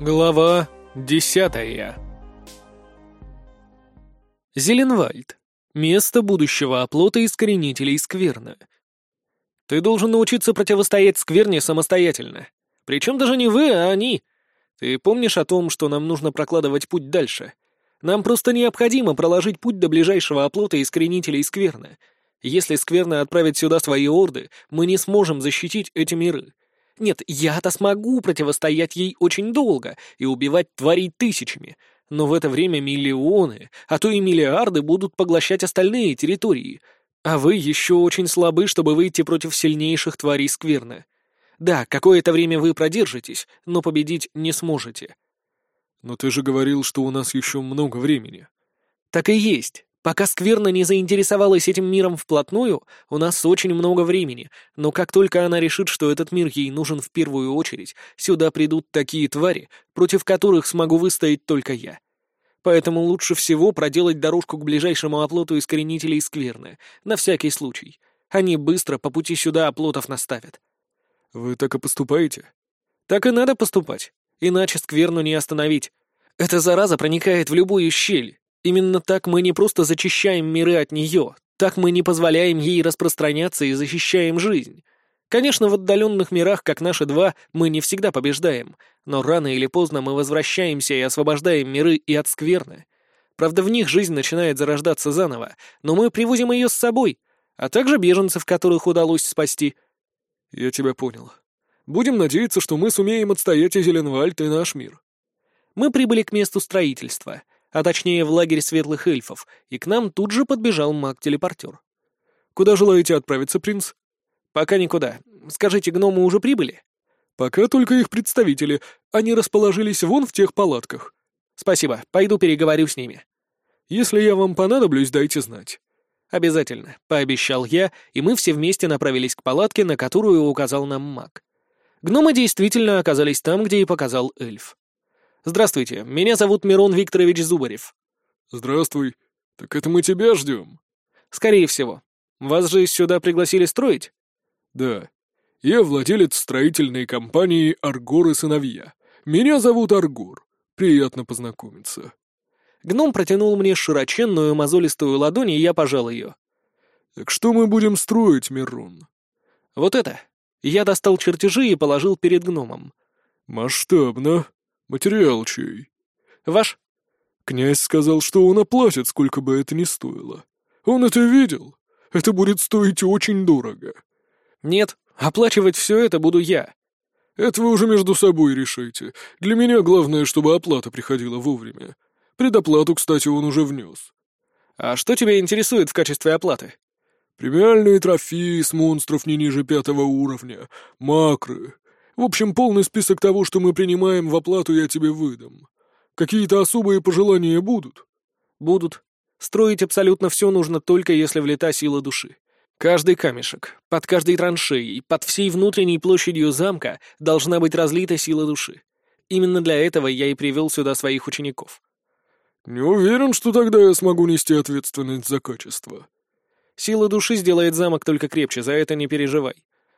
Глава десятая Зеленвальд. Место будущего оплота искоренителей скверны. Ты должен научиться противостоять скверне самостоятельно. Причем даже не вы, а они. Ты помнишь о том, что нам нужно прокладывать путь дальше? Нам просто необходимо проложить путь до ближайшего оплота искоренителей скверны. Если скверна отправит сюда свои орды, мы не сможем защитить эти миры. Нет, я-то смогу противостоять ей очень долго и убивать тварей тысячами, но в это время миллионы, а то и миллиарды будут поглощать остальные территории. А вы еще очень слабы, чтобы выйти против сильнейших тварей скверны. Да, какое-то время вы продержитесь, но победить не сможете. Но ты же говорил, что у нас еще много времени. Так и есть. Пока Скверна не заинтересовалась этим миром вплотную, у нас очень много времени, но как только она решит, что этот мир ей нужен в первую очередь, сюда придут такие твари, против которых смогу выстоять только я. Поэтому лучше всего проделать дорожку к ближайшему оплоту искоренителей Скверны, на всякий случай. Они быстро по пути сюда оплотов наставят. Вы так и поступаете? Так и надо поступать, иначе Скверну не остановить. Эта зараза проникает в любую щель, Именно так мы не просто зачищаем миры от нее, так мы не позволяем ей распространяться и защищаем жизнь. Конечно, в отдаленных мирах, как наши два, мы не всегда побеждаем, но рано или поздно мы возвращаемся и освобождаем миры и от скверны. Правда, в них жизнь начинает зарождаться заново, но мы привозим ее с собой, а также беженцев, которых удалось спасти. Я тебя понял. Будем надеяться, что мы сумеем отстоять и Зеленвальд, и наш мир. Мы прибыли к месту строительства — а точнее в лагерь светлых эльфов, и к нам тут же подбежал маг-телепортер. «Куда желаете отправиться, принц?» «Пока никуда. Скажите, гномы уже прибыли?» «Пока только их представители. Они расположились вон в тех палатках». «Спасибо. Пойду переговорю с ними». «Если я вам понадоблюсь, дайте знать». «Обязательно», — пообещал я, и мы все вместе направились к палатке, на которую указал нам маг. Гномы действительно оказались там, где и показал эльф. «Здравствуйте, меня зовут Мирон Викторович Зубарев». «Здравствуй. Так это мы тебя ждем?» «Скорее всего. Вас же сюда пригласили строить?» «Да. Я владелец строительной компании «Аргор и сыновья». Меня зовут Аргор. Приятно познакомиться». Гном протянул мне широченную мозолистую ладонь, и я пожал ее. «Так что мы будем строить, Мирон?» «Вот это». Я достал чертежи и положил перед гномом. «Масштабно», «Материал чей?» «Ваш». «Князь сказал, что он оплатит, сколько бы это ни стоило. Он это видел. Это будет стоить очень дорого». «Нет, оплачивать все это буду я». «Это вы уже между собой решайте. Для меня главное, чтобы оплата приходила вовремя. Предоплату, кстати, он уже внес». «А что тебя интересует в качестве оплаты?» «Премиальные трофеи с монстров не ниже пятого уровня, макры, в общем, полный список того, что мы принимаем в оплату, я тебе выдам. Какие-то особые пожелания будут?» «Будут. Строить абсолютно все нужно только если влета сила души. Каждый камешек, под каждой траншеей, под всей внутренней площадью замка должна быть разлита сила души. Именно для этого я и привел сюда своих учеников». «Не уверен, что тогда я смогу нести ответственность за качество». «Сила души сделает замок только крепче, за это не переживай.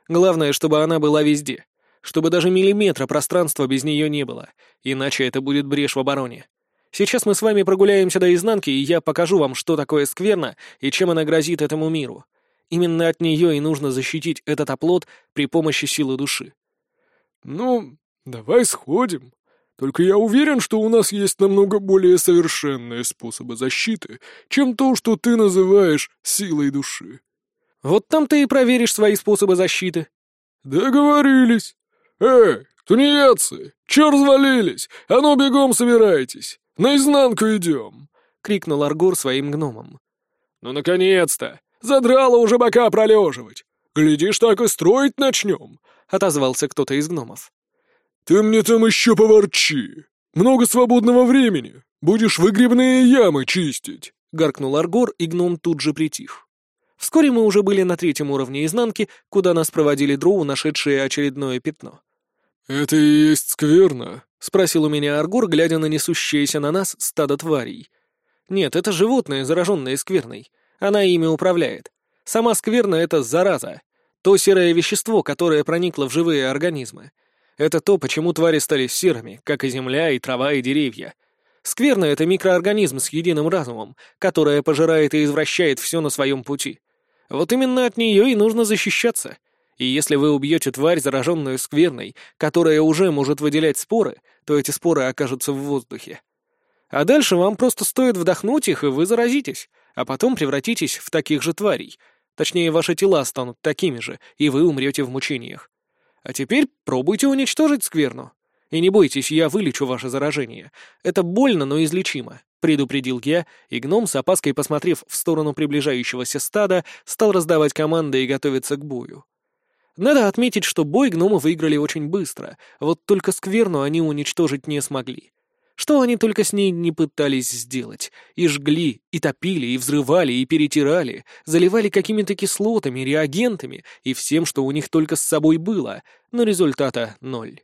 Главное, чтобы она была везде чтобы даже миллиметра пространства без нее не было, иначе это будет брешь в обороне. Сейчас мы с вами прогуляемся до изнанки, и я покажу вам, что такое скверна и чем она грозит этому миру. Именно от нее и нужно защитить этот оплот при помощи силы души. Ну, давай сходим. Только я уверен, что у нас есть намного более совершенные способы защиты, чем то, что ты называешь силой души. Вот там ты и проверишь свои способы защиты. Договорились. «Эй, тунеядцы! Чё развалились? А ну бегом собирайтесь! Наизнанку идем!» — крикнул Аргур своим гномам. «Ну, наконец-то! Задрало уже бока пролеживать! Глядишь, так и строить начнем!» — отозвался кто-то из гномов. «Ты мне там еще поворчи! Много свободного времени! Будешь выгребные ямы чистить!» — гаркнул Аргор, и гном тут же притих. Вскоре мы уже были на третьем уровне изнанки, куда нас проводили дроу, нашедшие очередное пятно. «Это и есть скверно?» — спросил у меня Аргур, глядя на несущееся на нас стадо тварей. «Нет, это животное, зараженное скверной. Она ими управляет. Сама скверна — это зараза. То серое вещество, которое проникло в живые организмы. Это то, почему твари стали серыми, как и земля, и трава, и деревья. Скверно — это микроорганизм с единым разумом, которая пожирает и извращает все на своем пути. Вот именно от нее и нужно защищаться. И если вы убьете тварь, зараженную скверной, которая уже может выделять споры, то эти споры окажутся в воздухе. А дальше вам просто стоит вдохнуть их, и вы заразитесь, а потом превратитесь в таких же тварей. Точнее, ваши тела станут такими же, и вы умрете в мучениях. А теперь пробуйте уничтожить скверну. И не бойтесь, я вылечу ваше заражение. Это больно, но излечимо», — предупредил я, и гном, с опаской посмотрев в сторону приближающегося стада, стал раздавать команды и готовиться к бою. Надо отметить, что бой гномы выиграли очень быстро, вот только скверну они уничтожить не смогли. Что они только с ней не пытались сделать. И жгли, и топили, и взрывали, и перетирали, заливали какими-то кислотами, реагентами и всем, что у них только с собой было, но результата ноль.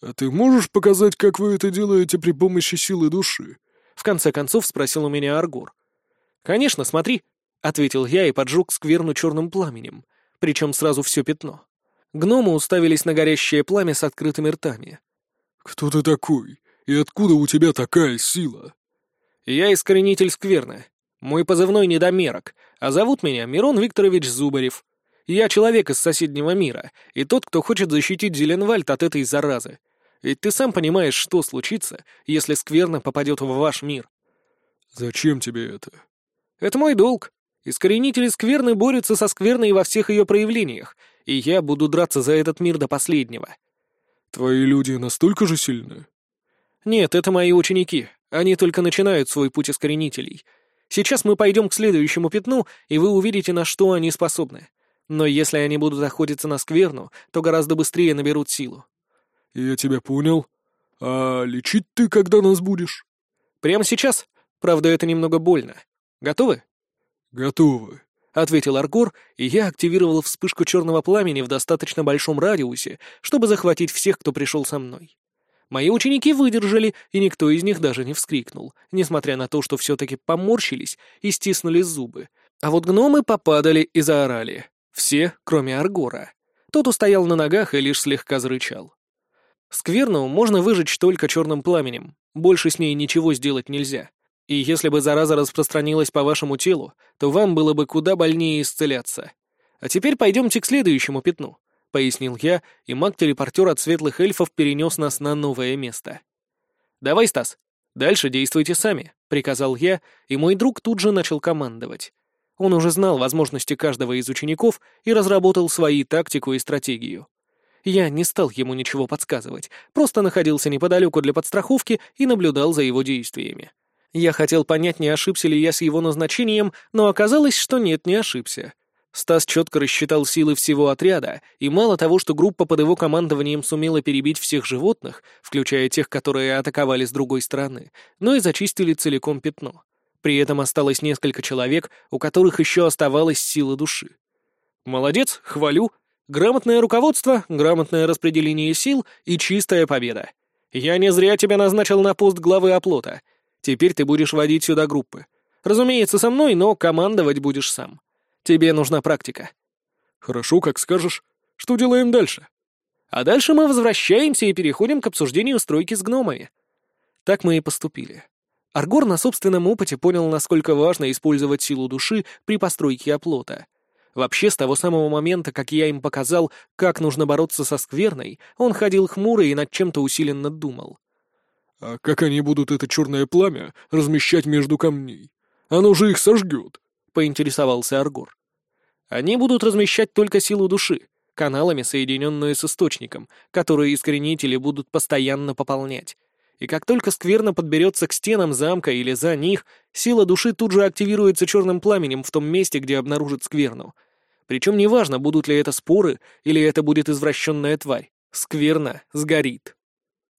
«А ты можешь показать, как вы это делаете при помощи силы души?» В конце концов спросил у меня Аргур. «Конечно, смотри», — ответил я и поджег скверну черным пламенем, причем сразу все пятно. Гномы уставились на горящее пламя с открытыми ртами. «Кто ты такой?» И откуда у тебя такая сила?» «Я искоренитель скверны. Мой позывной недомерок, а зовут меня Мирон Викторович Зубарев. Я человек из соседнего мира, и тот, кто хочет защитить Зеленвальд от этой заразы. Ведь ты сам понимаешь, что случится, если скверна попадет в ваш мир». «Зачем тебе это?» «Это мой долг. Искоренители скверны борются со скверной во всех ее проявлениях, и я буду драться за этот мир до последнего». «Твои люди настолько же сильны?» «Нет, это мои ученики. Они только начинают свой путь искоренителей. Сейчас мы пойдем к следующему пятну, и вы увидите, на что они способны. Но если они будут охотиться на скверну, то гораздо быстрее наберут силу». «Я тебя понял. А лечить ты когда нас будешь?» «Прямо сейчас. Правда, это немного больно. Готовы?» «Готовы», — ответил Аргор, и я активировал вспышку черного пламени в достаточно большом радиусе, чтобы захватить всех, кто пришел со мной. Мои ученики выдержали, и никто из них даже не вскрикнул, несмотря на то, что все-таки поморщились и стиснули зубы. А вот гномы попадали и заорали. Все, кроме Аргора. Тот устоял на ногах и лишь слегка зарычал. Скверну можно выжечь только черным пламенем, больше с ней ничего сделать нельзя. И если бы зараза распространилась по вашему телу, то вам было бы куда больнее исцеляться. А теперь пойдемте к следующему пятну. — пояснил я, и маг-телепортер от светлых эльфов перенес нас на новое место. «Давай, Стас, дальше действуйте сами», — приказал я, и мой друг тут же начал командовать. Он уже знал возможности каждого из учеников и разработал свои тактику и стратегию. Я не стал ему ничего подсказывать, просто находился неподалеку для подстраховки и наблюдал за его действиями. Я хотел понять, не ошибся ли я с его назначением, но оказалось, что нет, не ошибся. Стас четко рассчитал силы всего отряда, и мало того, что группа под его командованием сумела перебить всех животных, включая тех, которые атаковали с другой стороны, но и зачистили целиком пятно. При этом осталось несколько человек, у которых еще оставалась сила души. Молодец, хвалю. Грамотное руководство, грамотное распределение сил и чистая победа. Я не зря тебя назначил на пост главы оплота. Теперь ты будешь водить сюда группы. Разумеется, со мной, но командовать будешь сам. Тебе нужна практика». «Хорошо, как скажешь. Что делаем дальше?» «А дальше мы возвращаемся и переходим к обсуждению стройки с гномами». Так мы и поступили. Аргор на собственном опыте понял, насколько важно использовать силу души при постройке оплота. Вообще, с того самого момента, как я им показал, как нужно бороться со скверной, он ходил хмурый и над чем-то усиленно думал. «А как они будут это черное пламя размещать между камней? Оно же их сожгет!» — поинтересовался Аргор. «Они будут размещать только силу души, каналами, соединенную с источником, которые искоренители будут постоянно пополнять. И как только скверно подберется к стенам замка или за них, сила души тут же активируется черным пламенем в том месте, где обнаружит скверну. Причем неважно, будут ли это споры или это будет извращенная тварь. Скверно сгорит.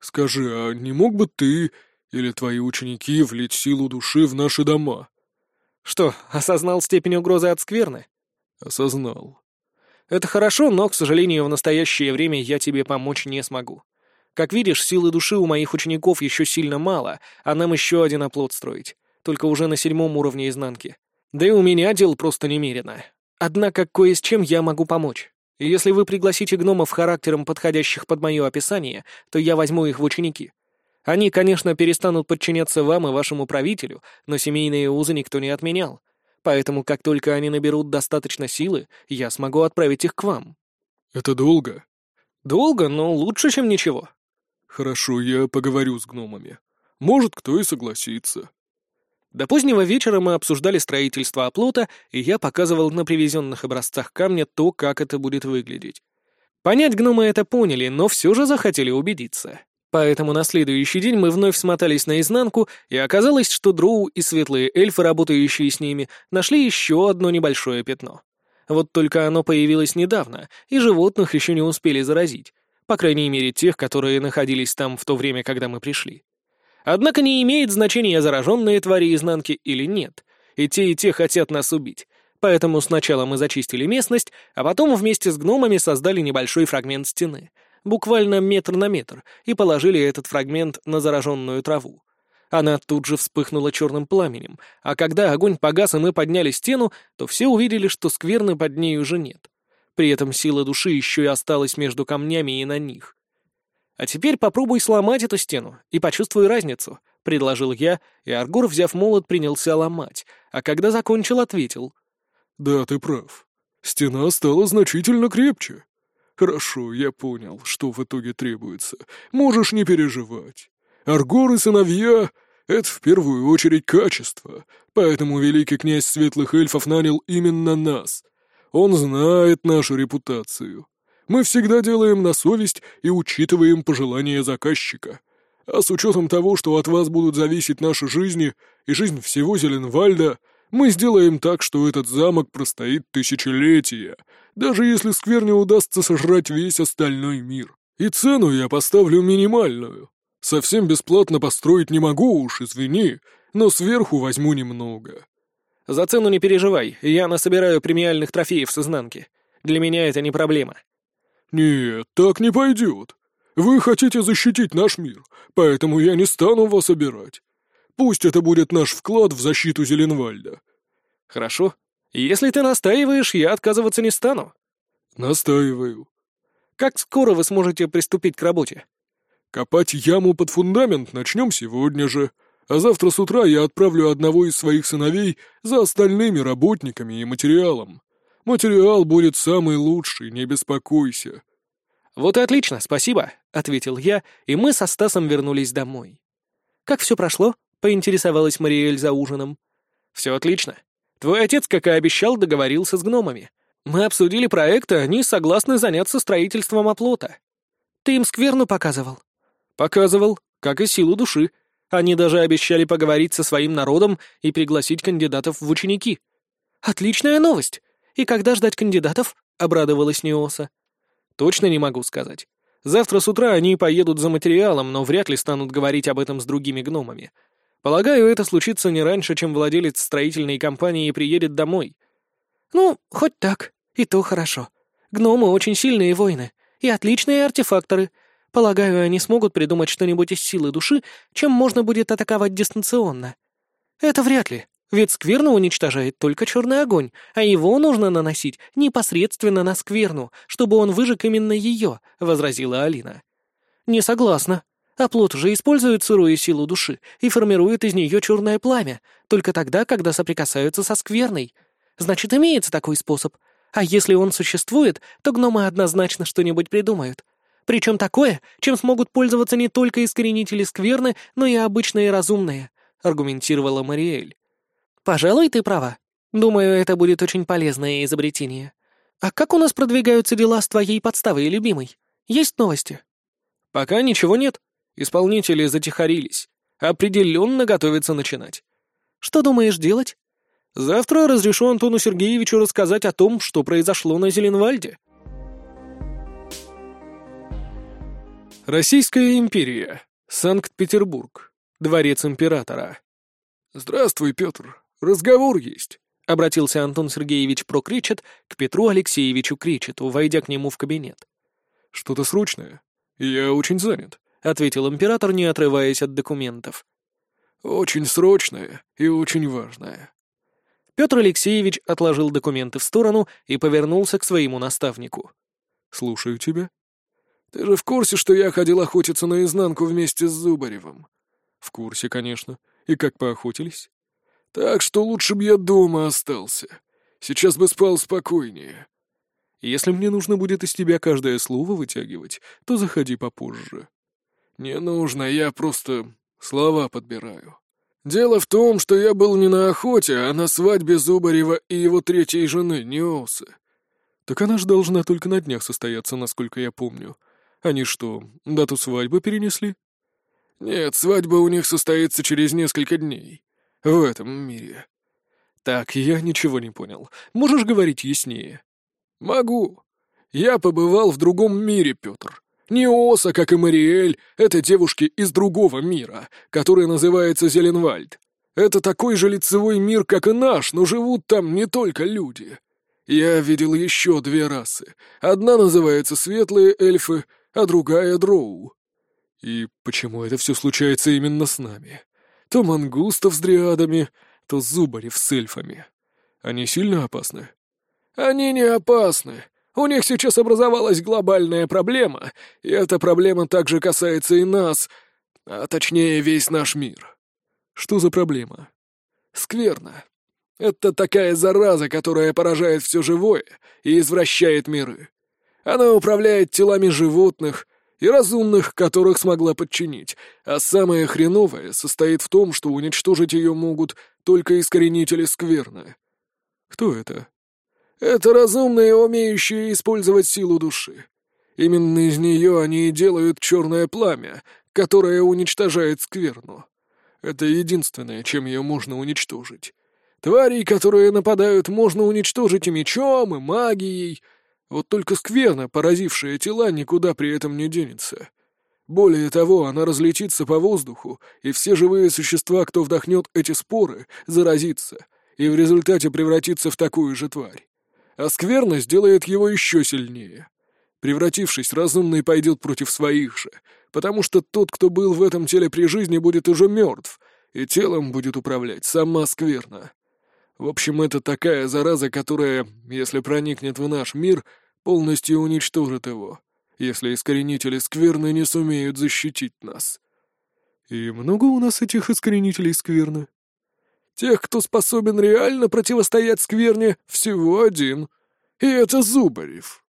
«Скажи, а не мог бы ты или твои ученики влить силу души в наши дома?» Что, осознал степень угрозы от скверны? Осознал. Это хорошо, но, к сожалению, в настоящее время я тебе помочь не смогу. Как видишь, силы души у моих учеников еще сильно мало, а нам еще один оплот строить. Только уже на седьмом уровне изнанки. Да и у меня дел просто немерено. Однако кое с чем я могу помочь. Если вы пригласите гномов характером, подходящих под мое описание, то я возьму их в ученики. Они, конечно, перестанут подчиняться вам и вашему правителю, но семейные узы никто не отменял. Поэтому, как только они наберут достаточно силы, я смогу отправить их к вам». «Это долго?» «Долго, но лучше, чем ничего». «Хорошо, я поговорю с гномами. Может, кто и согласится». До позднего вечера мы обсуждали строительство оплота, и я показывал на привезенных образцах камня то, как это будет выглядеть. Понять гномы это поняли, но все же захотели убедиться. Поэтому на следующий день мы вновь смотались наизнанку, и оказалось, что дроу и светлые эльфы, работающие с ними, нашли еще одно небольшое пятно. Вот только оно появилось недавно, и животных еще не успели заразить. По крайней мере, тех, которые находились там в то время, когда мы пришли. Однако не имеет значения, зараженные твари изнанки или нет. И те, и те хотят нас убить. Поэтому сначала мы зачистили местность, а потом вместе с гномами создали небольшой фрагмент стены. Буквально метр на метр, и положили этот фрагмент на зараженную траву. Она тут же вспыхнула черным пламенем, а когда огонь погас и мы подняли стену, то все увидели, что скверны под ней уже нет. При этом сила души еще и осталась между камнями и на них. «А теперь попробуй сломать эту стену и почувствуй разницу», — предложил я, и Аргур, взяв молот, принялся ломать, а когда закончил, ответил. «Да, ты прав. Стена стала значительно крепче. Хорошо, я понял, что в итоге требуется. Можешь не переживать. Аргор и сыновья — это в первую очередь качество, поэтому великий князь светлых эльфов нанял именно нас. Он знает нашу репутацию. Мы всегда делаем на совесть и учитываем пожелания заказчика. А с учетом того, что от вас будут зависеть наши жизни и жизнь всего Зеленвальда, мы сделаем так, что этот замок простоит тысячелетия, даже если скверне удастся сожрать весь остальной мир. И цену я поставлю минимальную. Совсем бесплатно построить не могу уж, извини, но сверху возьму немного. За цену не переживай, я насобираю премиальных трофеев с изнанки. Для меня это не проблема. «Нет, так не пойдет. Вы хотите защитить наш мир, поэтому я не стану вас обирать. Пусть это будет наш вклад в защиту Зеленвальда». «Хорошо. Если ты настаиваешь, я отказываться не стану». «Настаиваю». «Как скоро вы сможете приступить к работе?» «Копать яму под фундамент начнем сегодня же, а завтра с утра я отправлю одного из своих сыновей за остальными работниками и материалом. Материал будет самый лучший, не беспокойся». «Вот и отлично, спасибо», — ответил я, и мы со Стасом вернулись домой. «Как все прошло?» — поинтересовалась Мариэль за ужином. «Все отлично. Твой отец, как и обещал, договорился с гномами. Мы обсудили проект, и они согласны заняться строительством оплота. Ты им скверну показывал?» «Показывал, как и силу души. Они даже обещали поговорить со своим народом и пригласить кандидатов в ученики. Отличная новость. «И когда ждать кандидатов?» — обрадовалась Неоса. «Точно не могу сказать. Завтра с утра они поедут за материалом, но вряд ли станут говорить об этом с другими гномами. Полагаю, это случится не раньше, чем владелец строительной компании приедет домой». «Ну, хоть так. И то хорошо. Гномы очень сильные воины и отличные артефакторы. Полагаю, они смогут придумать что-нибудь из силы души, чем можно будет атаковать дистанционно. Это вряд ли. Ведь скверну уничтожает только черный огонь, а его нужно наносить непосредственно на скверну, чтобы он выжег именно ее», — возразила Алина. «Не согласна. Оплот уже использует сырую силу души и формирует из нее черное пламя, только тогда, когда соприкасаются со скверной. Значит, имеется такой способ. А если он существует, то гномы однозначно что-нибудь придумают. Причем такое, чем смогут пользоваться не только искоренители скверны, но и обычные разумные», — аргументировала Мариэль. «Пожалуй, ты права. Думаю, это будет очень полезное изобретение. А как у нас продвигаются дела с твоей подставой, любимой? Есть новости?» «Пока ничего нет. Исполнители затихарились. Определенно готовятся начинать. Что думаешь делать? Завтра разрешу Антону Сергеевичу рассказать о том, что произошло на Зеленвальде». Российская империя. Санкт-Петербург. Дворец императора. «Здравствуй, Петр. «Разговор есть», — обратился Антон Сергеевич Прокричет к Петру Алексеевичу Кричету, войдя к нему в кабинет. «Что-то срочное. Я очень занят», — ответил император, не отрываясь от документов. «Очень срочное и очень важное». Петр Алексеевич отложил документы в сторону и повернулся к своему наставнику. Слушаю тебя. Ты же в курсе, что я ходил охотиться наизнанку вместе с Зубаревым? В курсе, конечно. И как поохотились? Так что лучше бы я дома остался. Сейчас бы спал спокойнее. Если мне нужно будет из тебя каждое слово вытягивать, то заходи попозже. Не нужно, я просто слова подбираю. Дело в том, что я был не на охоте, а на свадьбе Зубарева и его третьей жены, Неосы. Так она же должна только на днях состояться, насколько я помню. Они что, дату свадьбы перенесли? Нет, свадьба у них состоится через несколько дней. В этом мире. Так, я ничего не понял. Можешь говорить яснее? Могу. Я побывал в другом мире, Петр. Не Оса, как и Мариэль, это девушки из другого мира, который называется Зеленвальд. Это такой же лицевой мир, как и наш, но живут там не только люди. Я видел еще две расы. Одна называется Светлые Эльфы, а другая — Дроу. И почему это все случается именно с нами? То мангустов с дриадами, то зубарев с эльфами. Они сильно опасны? Они не опасны. У них сейчас образовалась глобальная проблема, и эта проблема также касается и нас, а точнее весь наш мир. Что за проблема? Скверно. Это такая зараза, которая поражает все живое и извращает миры. Она управляет телами животных и разумных, которых смогла подчинить, а самое хреновое состоит в том, что уничтожить ее могут только искоренители скверны. Кто это? Это разумные, умеющие использовать силу души. Именно из нее они и делают черное пламя, которое уничтожает скверну. Это единственное, чем ее можно уничтожить. Тварей, которые нападают, можно уничтожить и мечом, и магией. Вот только скверна, поразившая тела, никуда при этом не денется. Более того, она разлетится по воздуху, и все живые существа, кто вдохнет эти споры, заразится, и в результате превратится в такую же тварь а скверно сделает его еще сильнее. Превратившись, разумный пойдет против своих же, потому что тот, кто был в этом теле при жизни, будет уже мертв, и телом будет управлять сама скверна. В общем, это такая зараза, которая, если проникнет в наш мир, полностью уничтожит его, если искоренители скверны не сумеют защитить нас. И много у нас этих искоренителей скверны? Тех, кто способен реально противостоять скверне, всего один. И это Зубарев.